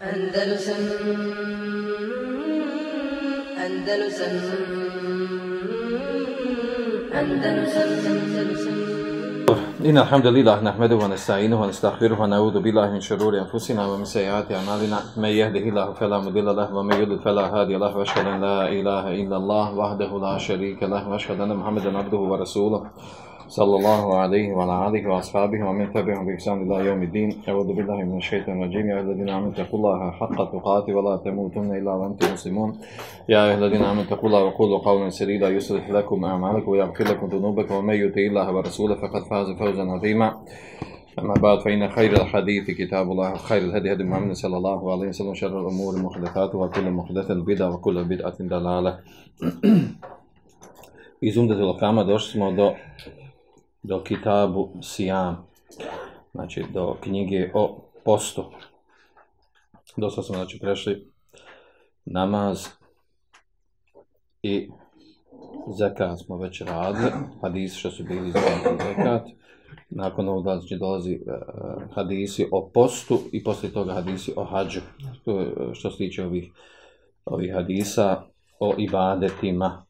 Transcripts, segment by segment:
Andalusam Andalusam Andalusam Inna alhamdulillah, nehmaduhu, nesta'inuhu, nesta'khiruhu, na'udhu billahi min shururi anfusina wa min sayyati amalina. Me yehdi illahu felamudillah, wa me yudil felahadi Allah, wa ashadan la ilaha illallah, wahdahu la sharika Allah, wa ashadan muhammadan abduhu wa rasuluh صلى الله عليه وعلى آله وأصحابه ومن تبعهم بإحسان إلى يوم الدين. أعوذ بالله من الشيطان الرجيم. يا الذين آمنوا اتقوا الله حق تقاته ولا تموتن إلا وأنتم مسلمون. يا أيها الذين آمنوا اتقوا الله وقولوا قولا سديدا يصلح لكم أعمالكم ويغفر لكم ذنوبكم. ومن يطع الله ورسوله فقد فاز فوزا عظيما. أما بعد فإن خير الحديث كتاب الله خير الهدي هدي محمد صلى الله عليه وسلم شر الأمور محدثاتها وكل محدثة بدعة وكل بدعة دلالة Iz Umdetul Kama došli smo do do kitabu Sijam, znači do knjige o postu. Dosta smo znači prešli namaz i zekat smo već radili, hadisi što su bili zekat. Nakon ovog znači dolazi uh, hadisi o postu i poslije toga hadisi o hađu. To je e, što se tiče ovih, ovih hadisa o ibadetima.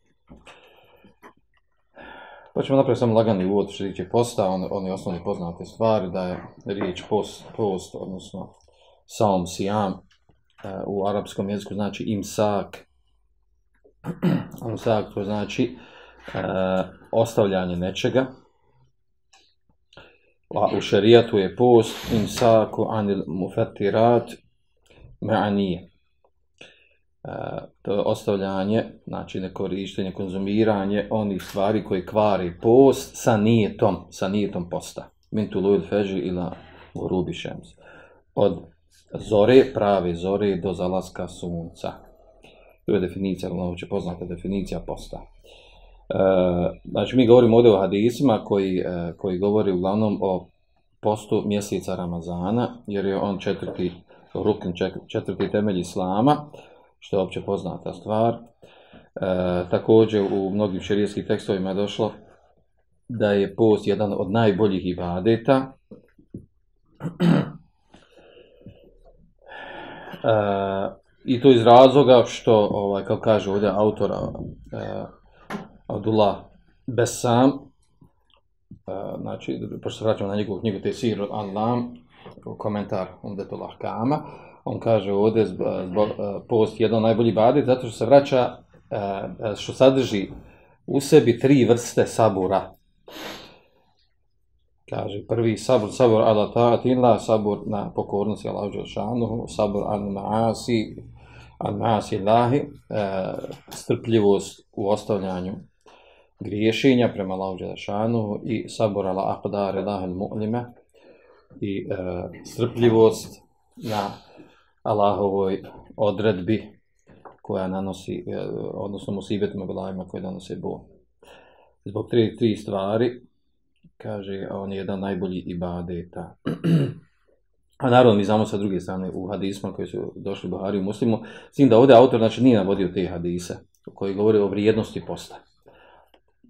Pa ćemo napraviti samo lagani uvod što tiče posta, on, on je osnovni poznate stvari, da je riječ post, post odnosno saum sijam, eh, u arapskom jeziku znači imsak, imsak to znači eh, ostavljanje nečega, a u šerijatu je post imsaku anil mufetirat me'anije. E, to je ostavljanje, znači nekorištenje, konzumiranje onih stvari koji kvari post sa nijetom, sa nijetom posta. Min tu feži ila u šems. Od zore, prave zore do zalaska sunca. To je definicija, ono će poznata definicija posta. E, znači mi govorimo ovdje o hadisima koji, e, koji govori uglavnom o postu mjeseca Ramazana, jer je on četvrti rukn, četvrti temelj Islama, što je opće poznata stvar. E, također u mnogim šerijskim tekstovima je došlo da je post jedan od najboljih ibadeta. E, I to iz razloga što, ovaj, kao kaže ovdje autor e, Abdullah Besam, e, znači, pošto se vraćamo na njegovu knjigu Tesir al-Lam, komentar Umdetul Ahkama, on kaže ovdje zbog, e, post jedan najbolji badet zato što se vraća e, e, što sadrži u sebi tri vrste sabura. Kaže prvi sabur sabur ala ta'atillah sabur na pokornosti Allahu Đelšanuhu, sabur al maasi al maasi lahi strpljivost u ostavljanju griješenja prema Allahu Đelšanuhu i sabur ala aqdar lahi mu'lime i strpljivost na Allahovoj odredbi koja nanosi, e, odnosno musibetima belajima koje nanose bol. Zbog tri, tri stvari, kaže, on je jedan najbolji ibadeta. A naravno, mi znamo sa druge strane u hadisma koji su došli u Buhari u muslimu, s tim da ovdje autor znači, nije navodio te hadise koji govori o vrijednosti posta.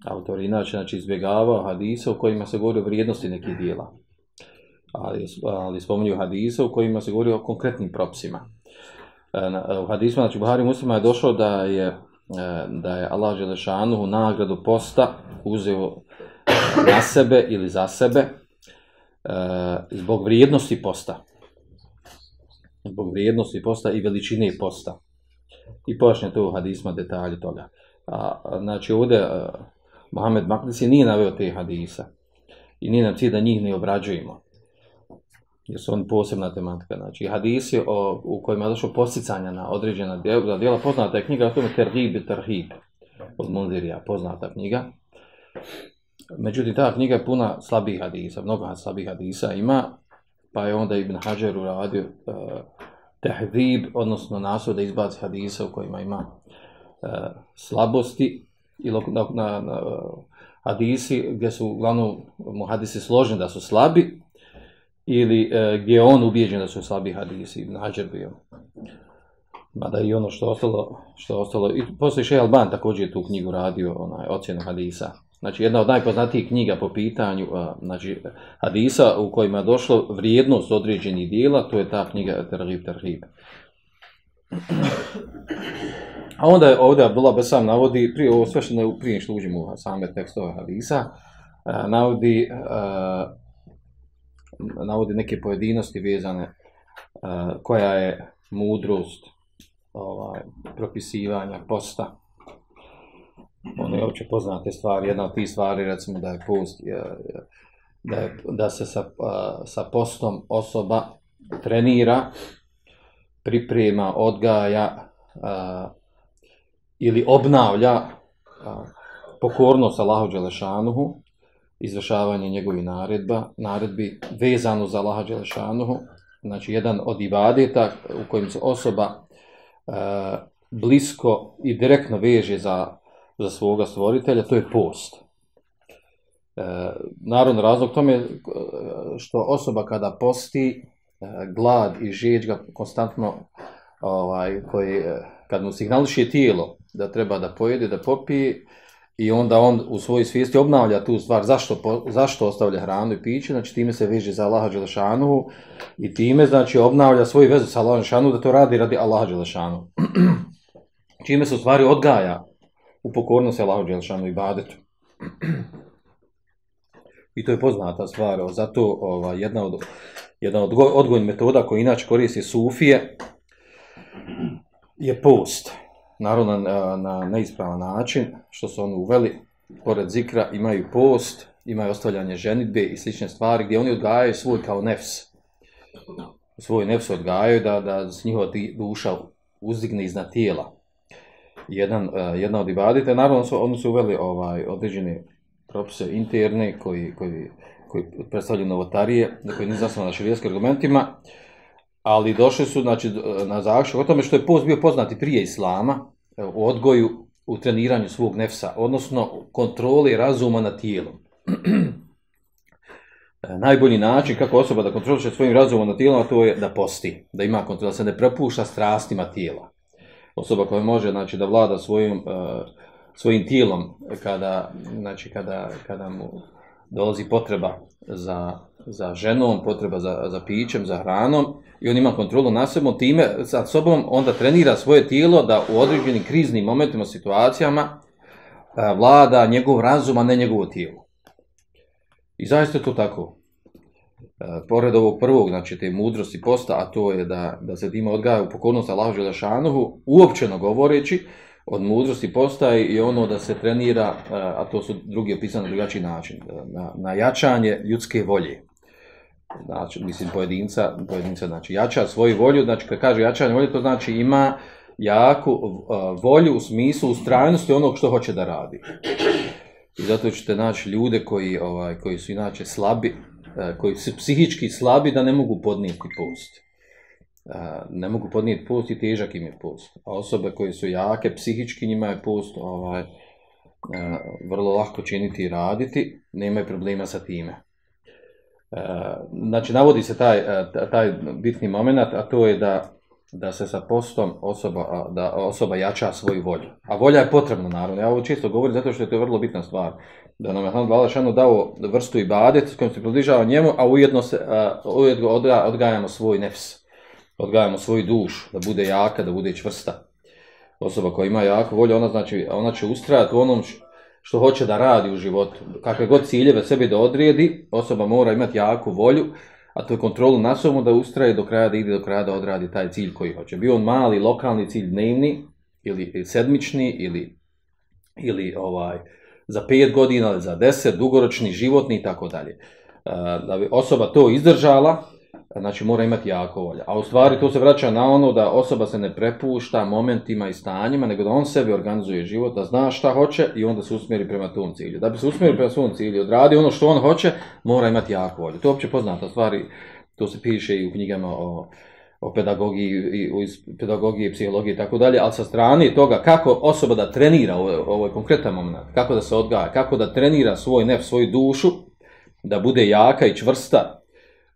Autor inače znači, izbjegavao hadise u kojima se govori o vrijednosti nekih dijela ali, ali spominju hadise u kojima se govori o konkretnim propisima. E, e, u hadisima, znači Buhari muslima je došlo da je, e, da je Allah Želešanu u nagradu posta uzeo na sebe ili za sebe zbog vrijednosti posta. Zbog vrijednosti posta i veličine posta. I pojašnje to u hadisma detalje toga. A, znači ovdje Mohamed Makdisi nije naveo te hadisa. I nije nam cilj da njih ne obrađujemo jer su on posebna tematika. Znači, hadisi o, u kojima je došlo posticanja na određena djela, djela poznata je knjiga, o tome Terhib i Terhib od Mundirija, poznata knjiga. Međutim, ta knjiga je puna slabih hadisa, mnogo slabih hadisa ima, pa je onda Ibn Hajar uradio e, uh, tehdib, odnosno naslov da izbaci hadisa u kojima ima uh, slabosti i na, na, na, hadisi gdje su uglavnom mu hadisi da su slabi, ili e, gdje je on ubijeđen da su slabi hadisi, Ibn Hajar bio. Mada i ono što ostalo, što ostalo, i poslije Šej Alban također je tu knjigu radio, onaj, ocjenu hadisa. Znači, jedna od najpoznatijih knjiga po pitanju, a, znači, hadisa u kojima je došlo vrijednost određenih dijela, to je ta knjiga Terhib Terhib. A onda je ovdje Abdullah Besam navodi, prije ovo sve što ne, prije što uđemo u same tekstove hadisa, a, navodi, a, navodi neke pojedinosti vezane e, koja je mudrost ovaj, propisivanja posta. One opće poznate stvari, jedna od tih stvari recimo da je post, da, je, da se sa, e, sa postom osoba trenira, priprema, odgaja a, ili obnavlja a, pokornost Allahu Đelešanuhu, izvršavanje njegovih naredba, naredbi vezano za Allaha Đelešanuhu, znači jedan od ibadeta u kojim se osoba e, blisko i direktno veže za, za svoga stvoritelja, to je post. E, naravno, razlog tome je što osoba kada posti, e, glad i žeđ ga konstantno, ovaj, koji, e, kad mu signališe tijelo da treba da pojede, da popije, i onda on u svojoj svijesti obnavlja tu stvar zašto, po, zašto ostavlja hranu i piće, znači time se veže za Allaha Đelešanu i time znači obnavlja svoju vezu sa Allaha Đelešanu da to radi radi Allaha Đelešanu. Čime se u stvari odgaja u pokornost Allaha Đelešanu i badetu. I to je poznata stvar, zato ova, jedna od, jedna od odgojnih metoda koju inače koristi Sufije je post naravno na, na neispravan način, što su oni uveli, pored zikra imaju post, imaju ostavljanje ženitbe i slične stvari, gdje oni odgajaju svoj kao nefs. Svoj nefs odgajaju da, da s njihova duša uzdigne iznad tijela. Jedan, uh, jedna od ibadite, naravno su, oni su uveli ovaj, određene propise interne koji, koji, koji predstavljaju novotarije, koji nisu zasnovane na širijeskim argumentima, ali došli su znači, na završak o tome što je post bio poznati prije islama, u odgoju, u treniranju svog nefsa, odnosno kontroli razuma nad tijelom. E, najbolji način kako osoba da kontroliše svojim razumom nad tijelom, to je da posti, da ima kontrol, da se ne prepušta strastima tijela. Osoba koja može znači, da vlada svojim, e, svojim tijelom e, kada, znači, kada, kada mu dolazi potreba za, za ženom, potreba za, za pićem, za hranom i on ima kontrolu na sebom, time sa sobom onda trenira svoje tijelo da u određenim kriznim momentima, situacijama e, vlada njegov razum, a ne njegovo tijelo. I zaista je to tako. E, pored ovog prvog, znači te mudrosti posta, a to je da, da se time odgaja u pokornost Allahu Želešanuhu, uopćeno govoreći, od mudrosti postaje i ono da se trenira, e, a to su drugi opisani na drugačiji način, na, na jačanje ljudske volje. Znači, mislim, pojedinca, pojedinca znači, jača svoju volju, znači, kad kaže jačanje volje, to znači ima jaku e, volju u smislu ustrajnosti onog što hoće da radi. I zato ćete naći ljude koji, ovaj, koji su inače slabi, e, koji su psihički slabi da ne mogu podnijeti post e, ne mogu podnijeti post i težak im je post. A osobe koje su jake psihički, njima je post ovaj, vrlo lako činiti i raditi, nemaju problema sa time. Eh, znači, navodi se taj, eh, taj bitni moment, a to je da, da se sa postom osoba, da osoba jača svoju volju. A volja je potrebna, naravno. Ja ovo čisto govorim zato što je to vrlo bitna stvar. Da nam je Hamad Valašanu dao vrstu i badet s kojim se približava njemu, a ujedno, se, eh, ujedno odgajamo svoj nefs odgajamo svoju dušu, da bude jaka, da bude čvrsta. Osoba koja ima jaku volju, ona, znači, ona će ustrajati u onom što hoće da radi u životu. Kakve god ciljeve sebi da odrijedi, osoba mora imati jaku volju, a to je kontrolu na sobom da ustraje do kraja, da ide do kraja da odradi taj cilj koji hoće. Bio on mali, lokalni cilj dnevni, ili sedmični, ili, ili ovaj, za pet godina, ili za deset, dugoročni, životni i tako dalje. Da bi osoba to izdržala, znači mora imati jako volja. A u stvari to se vraća na ono da osoba se ne prepušta momentima i stanjima, nego da on sebi organizuje život, da zna šta hoće i onda se usmjeri prema tom cilju. Da bi se usmjeri prema svom cilju, odradi ono što on hoće, mora imati jako volju. To je uopće poznata stvari, to se piše i u knjigama o, o pedagogiji, i, u pedagogiji i psihologiji i tako dalje, ali sa strane toga kako osoba da trenira, ovo, ovo je konkretan moment, kako da se odgaja, kako da trenira svoj nef, svoju dušu, da bude jaka i čvrsta,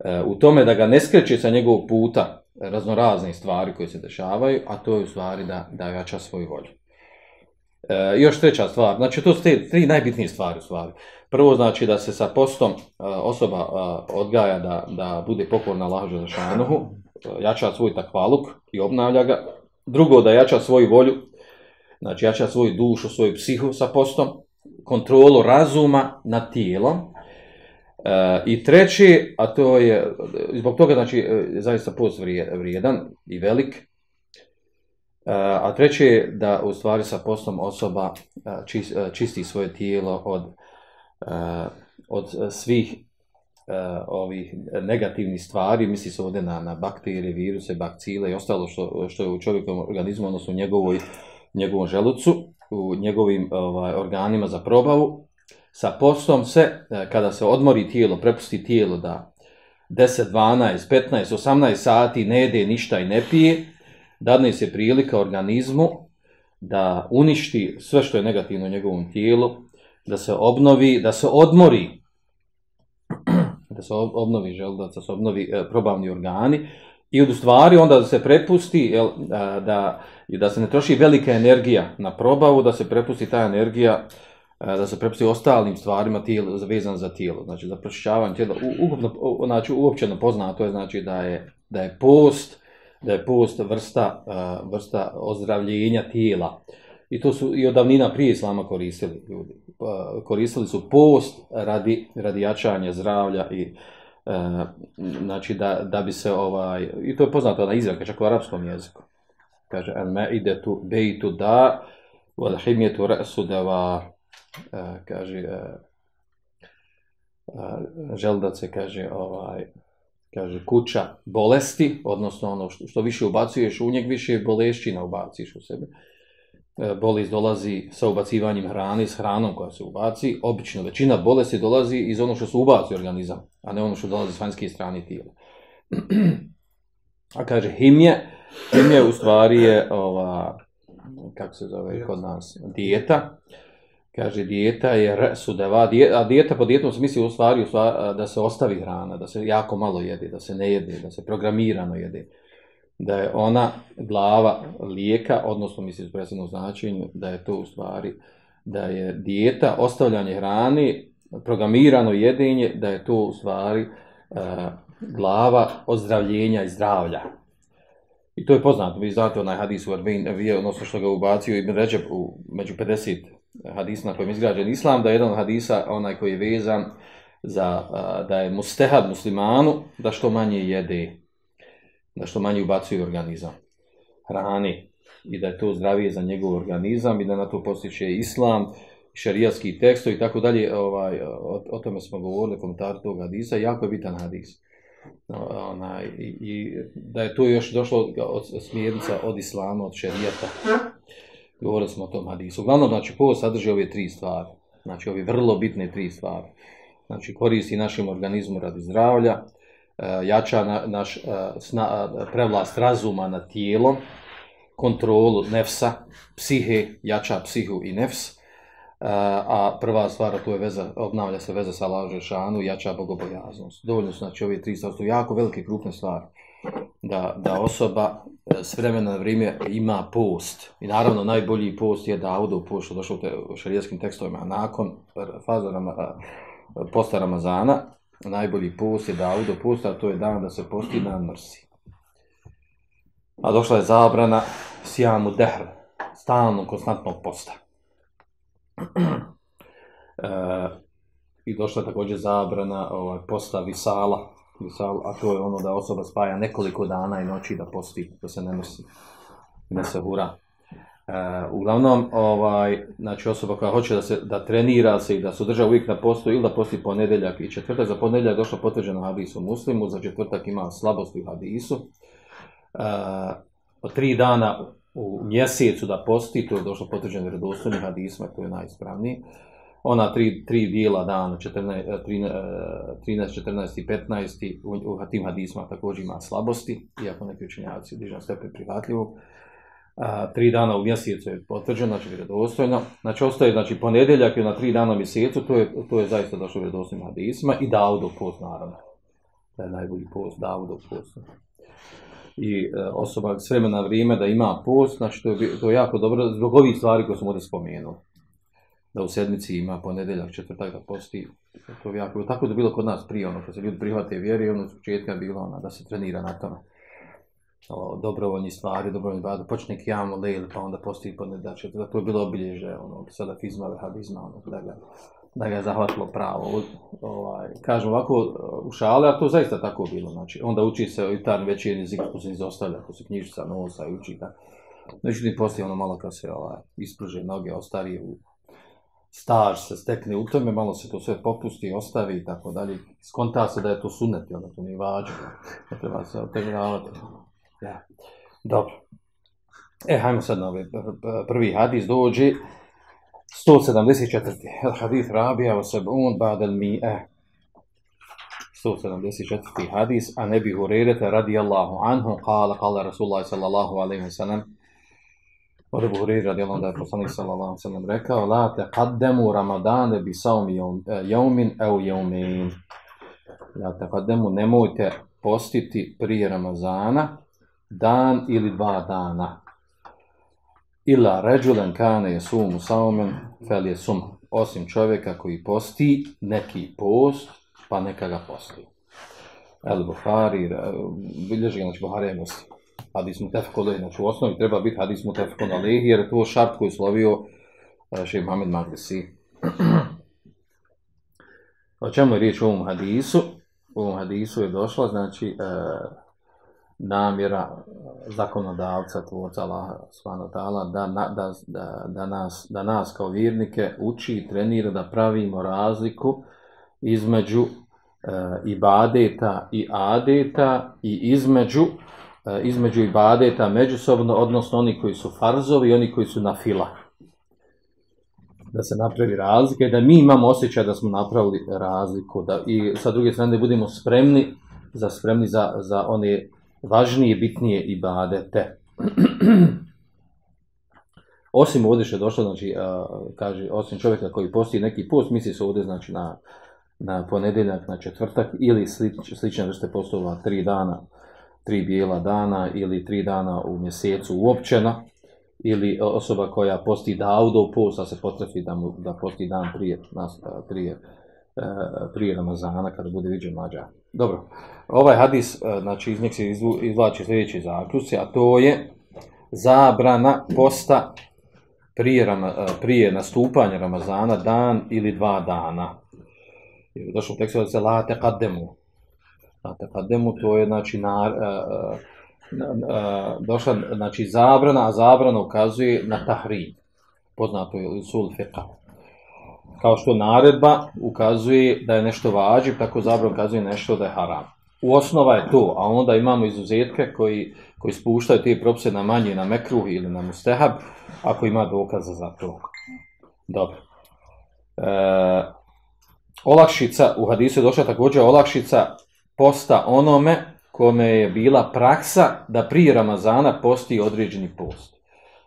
E, u tome da ga ne skreće sa njegovog puta, raznorazne stvari koje se dešavaju, a to je u stvari da, da jača svoju volju. E, još treća stvar, znači to su te tri najbitnije stvari u stvari. Prvo znači da se sa postom e, osoba e, odgaja da, da bude pokorna Allahu Želešanuhu, e, jača svoj takvaluk i obnavlja ga. Drugo, da jača svoju volju, znači jača svoju dušu, svoju psihu sa postom, kontrolu razuma nad tijelom. E, I treći, a to je, zbog toga znači e, zaista post vrijedan i velik, e, a treći je da u stvari sa postom osoba e, e, čisti svoje tijelo od, od svih ovih negativnih stvari, misli se ovdje na, na bakterije, viruse, bakcile i ostalo što, što je u čovjekovom organizmu, odnosno u njegovoj, njegovom želucu, u njegovim ovaj, organima za probavu. Sa postom se, e, kada se odmori tijelo, prepusti tijelo da 10, 12, 15, 18 sati ne jede ništa i ne pije, dadne se prilika organizmu da uništi sve što je negativno u njegovom tijelu, da se obnovi, da se odmori, da se obnovi želudac, da se obnovi e, probavni organi i u stvari onda da se prepusti jel, e, da, da, se ne troši velika energija na probavu, da se prepusti ta energija E, da se prepusti ostalim stvarima tijelo, vezan za tijelo, znači za pročišćavanje tijela. U, ukupno, znači, uopćeno poznato je znači da je, da je post, da je post vrsta, uh, vrsta ozdravljenja tijela. I to su i od davnina prije islama koristili ljudi. Uh, koristili su post radi, radi jačanja zdravlja i uh, znači da, da bi se ovaj, i to je poznato na izraka, čak u arapskom jeziku. Kaže, el me ide tu bejtu da, wal himjetu resu deva, a, kaže, a, uh, želdac se kaže, ovaj, kaže kuća bolesti, odnosno ono što, što više ubacuješ u njeg, više bolešćina ubaciš u sebe. E, bolest dolazi sa ubacivanjem hrane, s hranom koja se ubaci. Obično većina bolesti dolazi iz ono što se ubaci u organizam, a ne ono što dolazi s vanjske strane tijela. a kaže himje, himje u stvari je ova, kako se zove kod nas, dijeta. Kaže, dijeta je sudeva, a dijeta po dijetom se misli u stvari, u stvari da se ostavi hrana, da se jako malo jede, da se ne jede, da se programirano jede. Da je ona glava lijeka, odnosno misli u presrednom značenju, da je to u stvari, da je dijeta, ostavljanje hrani, programirano jedenje, da je to u stvari uh, glava ozdravljenja i zdravlja. I to je poznato, vi znate onaj hadis u Arbin, odnosno što ga ubacio Ibn Ređeb u, među 50 hadisa na kojem je izgrađen islam, da je jedan hadisa, onaj koji je vezan za, da je mustehad muslimanu, da što manje jede, da što manje ubacuje organizam hrani i da je to zdravije za njegov organizam i da na to postiče islam, šarijatski teksto i tako dalje, ovaj, o, o tome smo govorili, komentar tog hadisa, jako je bitan hadis. Ona, i, i da je to još došlo od smjernica od islama, od šarijata. Govorili smo o tom hadisu. Uglavnom, znači, post sadrži ove tri stvari. Znači, ove vrlo bitne tri stvari. Znači, koristi našem organizmu radi zdravlja, e, jača na, naš e, sna, e, prevlast razuma nad tijelom, kontrolu nefsa, psihe, jača psihu i nefs, e, a prva stvar, to je veza, obnavlja se veza sa laže jača bogobojaznost. Dovoljno su, znači, ove tri stvari, su jako velike, krupne stvari da, da osoba E, s vremena na vrijeme ima post. I naravno najbolji post je Daudov post, što došlo u šarijetskim tekstovima nakon faza rama, posta Ramazana. Najbolji post je Daudov post, a to je dan da se posti dan mrsi. A došla je zabrana sijamu dehr, stalno, konstantnog posta. e, I došla je također zabrana ovaj, posta visala, misal, a to je ono da osoba spaja nekoliko dana i noći da posti, da se ne nosi, ne se hura. E, uglavnom, ovaj, znači osoba koja hoće da se da trenira se i da se održa uvijek na postu ili da posti ponedeljak i četvrtak, za ponedeljak je došlo potvrđeno hadisu muslimu, za četvrtak ima slabosti u hadisu. E, od tri dana u mjesecu da posti, to je došlo potvrđeno vredostojnim hadisma, to je najispravniji ona tri, tri dijela dana, 14, 13, 14 i 15, u, u tim hadisma također ima slabosti, iako neki učenjaci dižan stepen prihvatljivog. A, tri dana u mjesecu je potvrđeno, znači vredostojno. Znači ostaje znači, ponedjeljak je na tri dana u mjesecu, to je, to je zaista došlo vredostojnim hadisma i Davudov post naravno. To je najbolji post, Davudov post. i e, osoba s vremena na vrijeme da ima post, znači to je, to je jako dobro zbog ovih stvari koje smo ovdje spomenuli. Da u sedmici ima ponedeljak, četvrtak da posti, to je jako, tako da je bilo kod nas prije, ono, kad se ljudi prihvate vjeri, ono, s početka bilo ono, da se trenira na tome. O, dobrovoljni stvari, dobrovoljni bada, počne kijamo lejl, pa onda posti ponedeljak, četvrtak, to je bilo obilježe, ono, salafizma, vehabizma, ono, da ga, da ga je zahvatilo pravo. O- Ovaj, kažem ovako u šale, a to zaista tako bilo. Znači, onda uči se jutarni večerni jezik, to se izostavlja, to se knjižica nosa i uči tako. Međutim, poslije ono malo kad se ovaj, ispruže noge, ostari u staž se stekne u tome, malo se to sve popusti, ostavi i tako dalje. Skonta se da je to sunet, onda to nije važno. Ne treba se otegravati. Ja. Dobro. E, hajmo sad na ovaj prvi hadis dođe. 174. El hadith rabija o sebun ba'del al-mi'ah. 174. hadis a nebi Hurereta radijallahu anhu kala kala Rasulullah sallallahu alaihi wa sallam od Ebu Hureyre radijallahu da je poslanik sallallahu alaihi sallam rekao la taqaddemu ramadane bi saumi jaumin e, au jaumin la taqaddemu nemojte postiti prije Ramazana dan ili dva dana. Ila ređulen kane je sumu saumen fel je sum osim čovjeka koji posti neki post pa neka ga posti. El Buhari, bilježi ga, znači Buhari je muslim. Hadis mu tefko lehi, znači u osnovi treba biti hadis mu tefko na lehi, jer je to šart koji je slovio eh, še Mohamed Magdisi. o čemu je riječ u ovom hadisu? U ovom hadisu je došla, znači, eh, namjera zakonodavca, tvorca Allaha subhanahu ta'ala, da, na, da, da, da, nas, da nas kao vjernike uči i trenira da pravimo razliku između e, ibadeta i adeta i između E, između ibadeta međusobno, odnosno oni koji su farzovi i oni koji su na fila. Da se napravi razlika da mi imamo osjećaj da smo napravili razliku da, i sa druge strane da budemo spremni za spremni za, za one važnije, bitnije ibadete. osim ovdje što je došlo, znači, e, kaže, osim čovjeka koji posti neki post, misli se ovdje, znači, na, na ponedeljak, na četvrtak ili slič, slične vrste postova, tri dana, tri bijela dana ili tri dana u mjesecu uopćena, ili osoba koja posti Daudov post, a se potrefi da, mu, da posti dan prije, nas, prije, prije Ramazana, kada bude viđen mlađa. Dobro, ovaj hadis, znači iz njeg se izvlači sljedeći zaključci, a to je zabrana posta prije, prije nastupanja Ramazana dan ili dva dana. Došlo u tekstu da se la te kademu, La pa teqaddemu to je znači na, uh, uh, došla znači zabrana, a zabrana ukazuje na tahrim. Poznato je usul fiqa. Kao što naredba ukazuje da je nešto vađiv, tako zabrana ukazuje nešto da je haram. U osnova je to, a onda imamo izuzetke koji, koji spuštaju te propise na manje, na mekruh ili na mustehab, ako ima dokaza za to. Dobro. E, olakšica, u hadisu je došla također olakšica posta onome kome je bila praksa da prije Ramazana posti određeni post.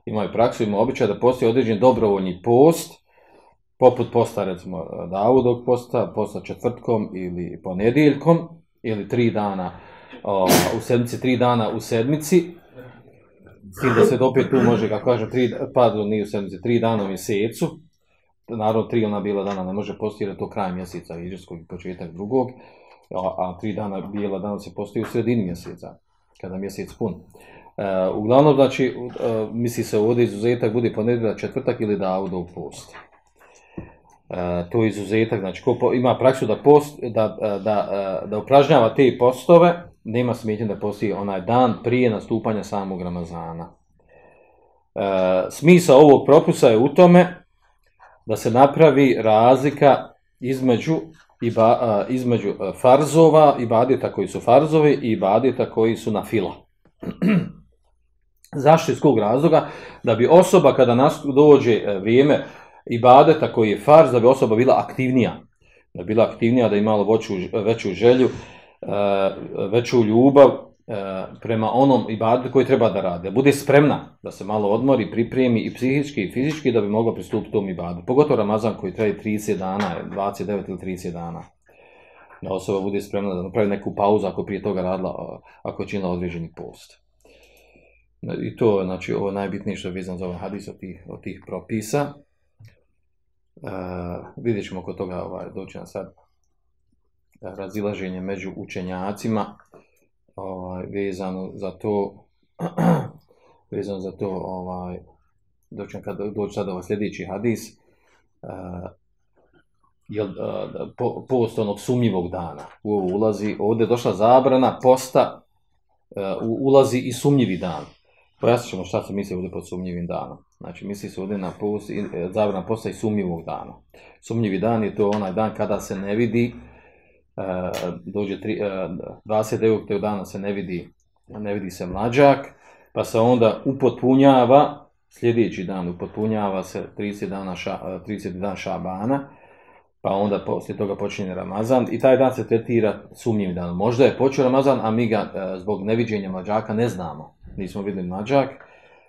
Imaju praksu, imaju običaj da posti određeni dobrovoljni post, poput posta recimo Davudog posta, posta četvrtkom ili ponedjeljkom, ili tri dana o, u sedmici, tri dana u sedmici, s tim da se opet tu može, kako kažem, tri, pardon, nije u sedmici, tri dana u mjesecu, naravno tri ona bila dana ne može postirati to kraj mjeseca, iđeskog i početak drugog, a, a tri dana bijela dana se postoji u sredini mjeseca, kada mjesec pun. E, uglavnom, znači, e, misli se ovdje izuzetak bude ponedjeljak, četvrtak ili Davudov post. E, to je izuzetak, znači, ko po, ima praksu da, post, da, e, da, da, da upražnjava te postove, nema smetnje da posti onaj dan prije nastupanja samog Ramazana. E, smisao ovog propusa je u tome da se napravi razlika između iba, a, između farzova, ibadeta koji su farzovi i ibadeta koji su na fila. Zašto iz kog razloga? Da bi osoba kada nas dođe e, vrijeme ibadeta koji je farz, da bi osoba bila aktivnija. Da bi bila aktivnija, da imala veću, veću želju, e, veću ljubav E, prema onom ibadetu koji treba da rade. Bude spremna, da se malo odmori, pripremi i psihički i fizički da bi mogla pristupiti tom ibadetu. Pogotovo Ramazan koji traje 30 dana, 29 ili 30 dana. da osoba bude spremna da napravi neku pauzu ako prije toga radila, ako je činila određeni post. I to je znači, ovo najbitnije što je vezano za ovaj hadis od tih, od tih propisa. Uh, vidjet ćemo kod toga ovaj, doći na sad razilaženje među učenjacima ovaj, vezano za to vezano za to ovaj, doći kad doći sad ovaj sljedeći hadis uh, jel, uh, po, post onog sumnjivog dana u ovo ulazi, ovdje je došla zabrana posta uh, ulazi i sumnjivi dan Pojasnit ćemo šta se misli ovdje pod sumnjivim danom. Znači, misli se ovdje na post, zabrana posta i sumnjivog dana. Sumnjivi dan je to onaj dan kada se ne vidi, uh, Eh, dođe tri, uh, 29. tog dana se ne vidi, ne vidi se mlađak, pa se onda upotpunjava, sljedeći dan upotpunjava se 30 dana, ša, eh, 30 dan šabana, pa onda poslije toga počinje Ramazan i taj dan se tretira sumnjivim dan. Možda je počeo Ramazan, a mi ga eh, zbog neviđenja mlađaka ne znamo nismo vidjeli mlađak,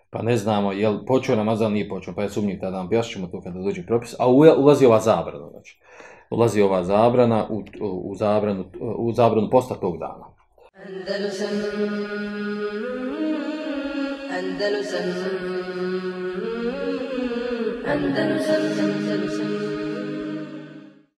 pa ne znamo je li počeo Ramazan, nije počeo, pa je sumnjiv tada, objašnit ćemo to kada dođe propis, a ulazi ova zabrana, znači, ulazi ova zabrana u, u, zabranu, u zabranu posta tog dana. Andalusam, Andalusam, Andalusam, Andalusam, Andalusam.